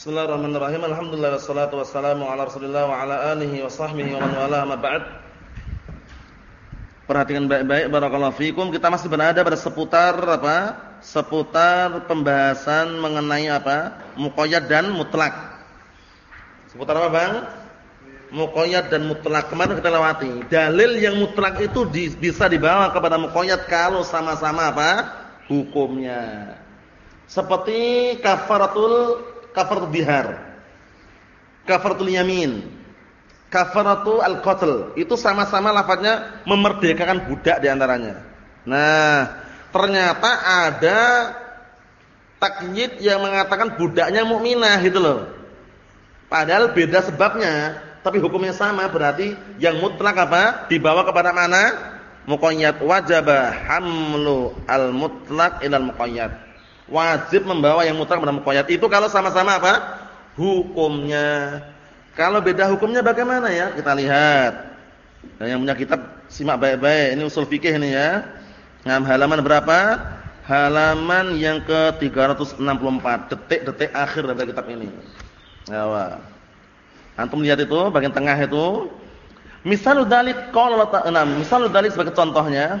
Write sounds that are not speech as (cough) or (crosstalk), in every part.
Bismillahirrahmanirrahim. Alhamdulillah wassalatu wassalamu ala Rasulillah wa ala alihi wa sahbihi wa man wala ma ba'd. Perhatikan baik-baik barakallahu fikum. Kita masih berada pada seputar apa? Seputar pembahasan mengenai apa? Muqayyad dan mutlak. Seputar apa, Bang? Muqayyad dan mutlak. Kemarin kita lewati. Dalil yang mutlak itu di, bisa dibawa kepada muqayyad kalau sama-sama apa? Hukumnya. Seperti kafaratul kafaratul bihar, kafaratul yamin, kafaratul al-qatl. Itu sama-sama lafadznya memerdekakan budak di antaranya. Nah, ternyata ada takyid yang mengatakan budaknya mukminah gitu loh. Padahal beda sebabnya, tapi hukumnya sama. Berarti yang mutlak apa? Dibawa kepada mana? Muqayyad wajaba hamlu al-mutlaq ila al-muqayyad wajib membawa yang mutlak pada muqayyad. Itu kalau sama-sama apa? Hukumnya. Kalau beda hukumnya bagaimana ya? Kita lihat. Dan yang punya kitab simak baik-baik. Ini usul fikih ini ya. Nah, halaman berapa? Halaman yang ke-364. Detik-detik akhir dari kitab ini. Ya, Antum lihat itu bagian tengah itu. Misal dalik qala nah, misal dalik sebagai contohnya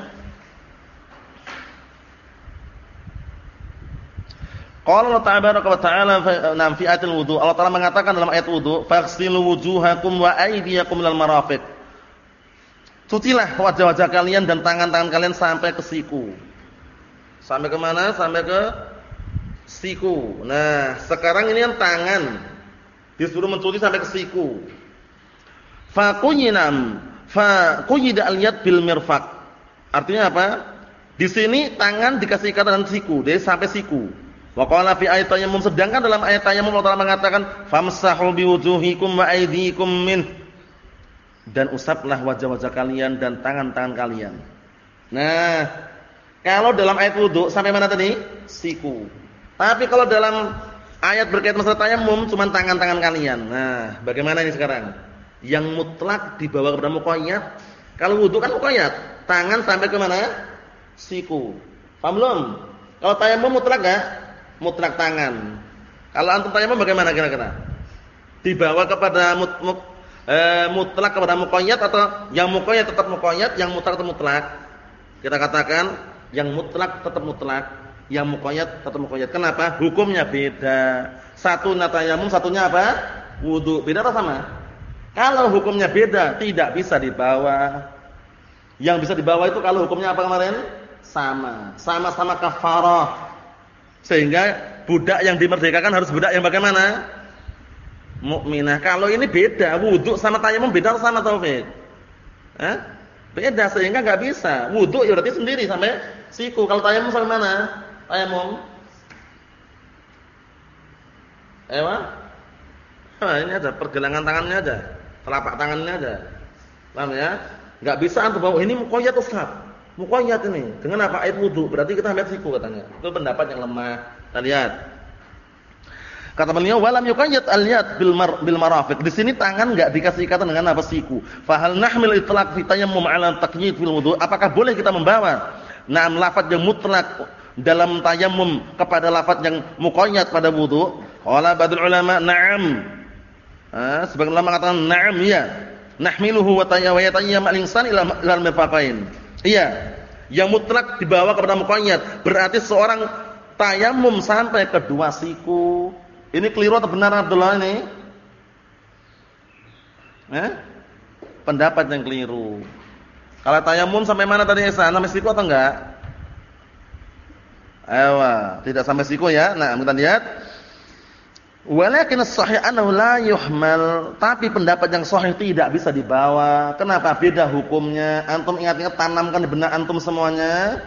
Qala Allah tabaraka wa ta'ala fi ayatil wudu. Allah Taala mengatakan dalam ayat wudu, "Faghsilu wujuhakum wa aydiyakum ilal marafiq." Cucilah wajah-wajah kalian dan tangan-tangan kalian sampai ke siku. Sampai ke mana? Sampai ke siku. Nah, sekarang ini kan tangan disuruh mencuci sampai ke siku. Faquyinam fa quyida al-yad bil mirfaq. Artinya apa? Di sini tangan dikasih ikatan siku, jadi sampai siku. Wa fi ayat tayammum sedangkan dalam ayat tayammum Allah mengatakan famsahu biwujuhikum wa aydikum min dan usaplah wajah-wajah kalian dan tangan-tangan kalian. Nah, kalau dalam ayat wudu sampai mana tadi? Siku. Tapi kalau dalam ayat berkaitan masalah tayammum cuma tangan-tangan kalian. Nah, bagaimana ini sekarang? Yang mutlak dibawa kepada muqayyad. Kalau wudu kan muqayyad, tangan sampai ke mana? Siku. Paham belum? Kalau tayammum mutlak enggak? Mutlak tangan. Kalau antum tanya bagaimana kira-kira? Dibawa kepada mut, mut, e, mutlak kepada muqayyad atau yang muqayyad tetap muqayyad, yang mutlak tetap mutlak? Kita katakan yang mutlak tetap mutlak, yang muqayyad tetap muqayyad. Kenapa? Hukumnya beda. Satu natayamum, satunya apa? Wudu. Beda atau sama? Kalau hukumnya beda, tidak bisa dibawa. Yang bisa dibawa itu kalau hukumnya apa kemarin? Sama. Sama-sama kafarah sehingga budak yang dimerdekakan harus budak yang bagaimana? Mukminah. Kalau ini beda, wudhu sama tayamum beda sama taufik. Eh? Beda sehingga nggak bisa. Wudhu ya berarti sendiri sampai siku. Kalau tayamum sampai mana? Tayamum. Ewa? Nah, ini aja pergelangan tangannya aja, telapak tangannya aja. Paham ya? Enggak bisa antum bawa ini mukoyat Ustaz. Muqayyad ini. Dengan apa? Air wudu. Berarti kita ambil siku katanya. Itu pendapat yang lemah. Kita lihat. Kata beliau walam yuqayyad al-yad bil mar bil marafiq. Di sini tangan enggak dikasih ikatan dengan apa siku. Fa hal nahmil itlaq fi tayammum 'ala taqyid fil wudu? Apakah boleh kita membawa na'am lafaz yang mutlak dalam tayammum kepada lafaz yang muqayyad pada wudu? Qala badul ulama na'am. Ah, sebagian ulama mengatakan na'am ya. Nahmiluhu wa tayayyam al-insan ila al-mirfaqain. Iya, yang mutlak dibawa kepada muqayyad. Berarti seorang tayamum sampai ke dua siku. Ini keliru atau benar Abdullah ini? Eh? Pendapat yang keliru. Kalau tayamum sampai mana tadi Esa? Sampai siku atau enggak? Ewa, tidak sampai siku ya. Nah, kita lihat Walakin sahih annahu la yuhmal, tapi pendapat yang sahih tidak bisa dibawa. Kenapa? Beda hukumnya. Antum ingat-ingat tanamkan di benak antum semuanya.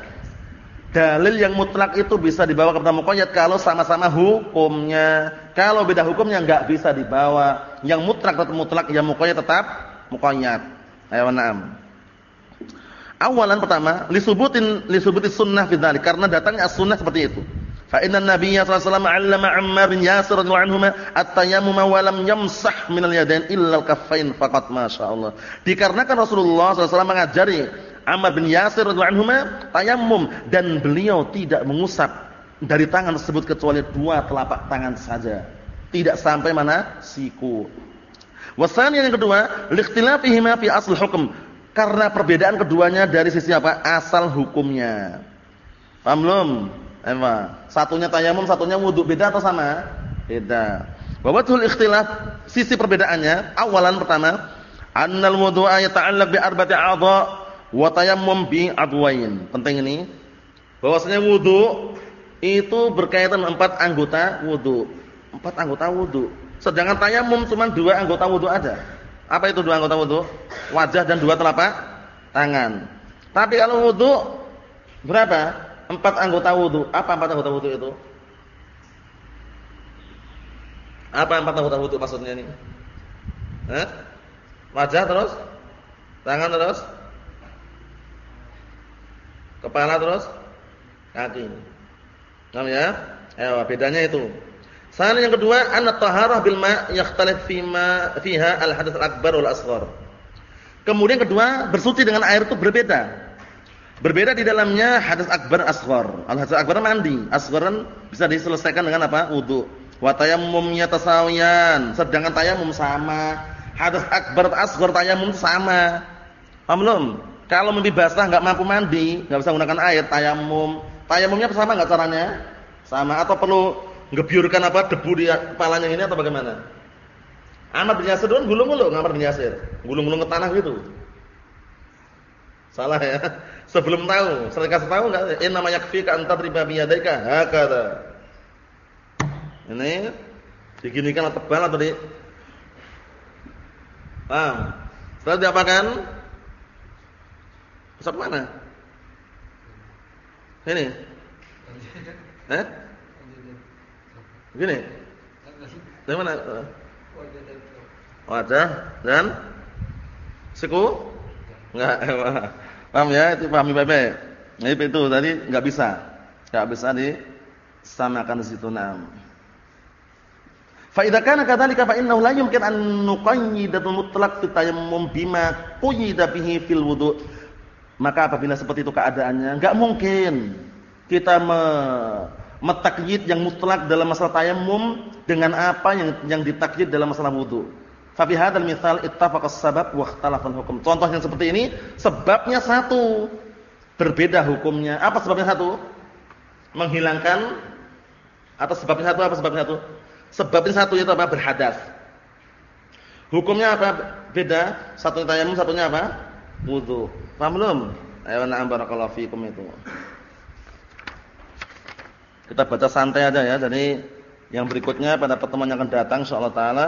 Dalil yang mutlak itu bisa dibawa kepada muqayyad kalau sama-sama hukumnya. Kalau beda hukumnya enggak bisa dibawa. Yang mutlak tetap mutlak, yang muqayyad tetap muqayyad. Ayo na'am. Awalan pertama, lisubutin lisubutis sunnah fi karena datangnya as-sunnah seperti itu. Fa inna Nabiyya sallallahu alaihi wasallam 'allama Ammar bin Yasir radhiyallahu anhuma at-tayammum wa lam yamsah min al-yadain illa al-kaffain faqat masyaallah. Dikarenakan Rasulullah wasallam mengajari Ammar bin Yasir radhiyallahu anhuma tayammum dan beliau tidak mengusap dari tangan tersebut kecuali dua telapak tangan saja. tidak sampai mana? siku. Wasan yang kedua, likhtilafihima fi asl hukum. Karena perbedaan keduanya dari sisi apa? Asal hukumnya. Paham belum? Emang satunya tayamum, satunya wudu beda atau sama? Beda. Wawatul ikhtilaf, sisi perbedaannya, awalan pertama, annal wudu'a yata'allaq bi arba'ati a'dha wa tayammum bi adwain. Penting ini. Bahwasanya wudu itu berkaitan empat anggota wudu. Empat anggota wudu. Sedangkan tayamum cuma dua anggota wudu ada. Apa itu dua anggota wudu? Wajah dan dua telapak tangan. Tapi kalau wudu berapa? Empat anggota wudu. Apa empat anggota wudu itu? Apa empat anggota wudu maksudnya ini? Hah? Wajah terus? Tangan terus? Kepala terus? Kaki. Paham ya? Eh, bedanya itu. Sana yang kedua, an taharah bil ma' yakhtalif ma fiha al-hadats al-akbar wal asghar. Kemudian kedua, bersuci dengan air itu berbeda. Berbeda di dalamnya hadas akbar asghar. Al hadas akbar mandi, asgharan bisa diselesaikan dengan apa? Wudu. Wa tayammumnya tasawiyan, sedangkan tayamum sama. Hadas akbar asghar tayamum sama. Paham belum? Kalau mimpi basah enggak mampu mandi, enggak bisa menggunakan air, tayamum. Tayamumnya sama enggak caranya? Sama atau perlu ngebiurkan apa debu di kepalanya ini atau bagaimana? Ahmad bin Yasir dulu gulung-gulung Ahmad bin Yasir. Gulung-gulung ke tanah gitu. Salah ya. Sebelum tahu, saya kasih tahu enggak? In namanya yakfika anta riba biyadaika hakada. Ini diginikan tebal atau di Paham? Setelah diapakan? Pusat mana? Ini. Eh? Gini. Dari mana? Wajah dan siku? Enggak. (laughs) Paham ya? Itu pahami baik-baik. Nah, itu tadi enggak bisa. Enggak bisa disamakan di situ nam. Fa idza kana kadzalika fa innahu la yumkin an nuqayyidatul mutlaq fi tayammum bima quyida bihi fil wudu. Maka apabila seperti itu keadaannya, enggak mungkin kita me metakyid yang mutlak dalam masalah tayammum dengan apa yang yang ditakyid dalam masalah wudu. Fa fi hadzal mithal ittafaqa as-sabab wa ikhtalafa al-hukm. Contoh yang seperti ini sebabnya satu, berbeda hukumnya. Apa sebabnya satu? Menghilangkan atau sebabnya satu apa sebabnya satu? Sebabnya satu itu apa? Berhadas. Hukumnya apa? Beda. Satunya tayamum, satunya apa? Wudu. Paham belum? Ayo na'am barakallahu fikum itu. Kita baca santai aja ya. Jadi yang berikutnya pada pertemuan yang akan datang insyaallah taala